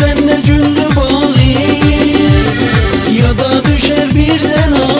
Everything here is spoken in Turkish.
ben de cündü bali Ya da düşer birden al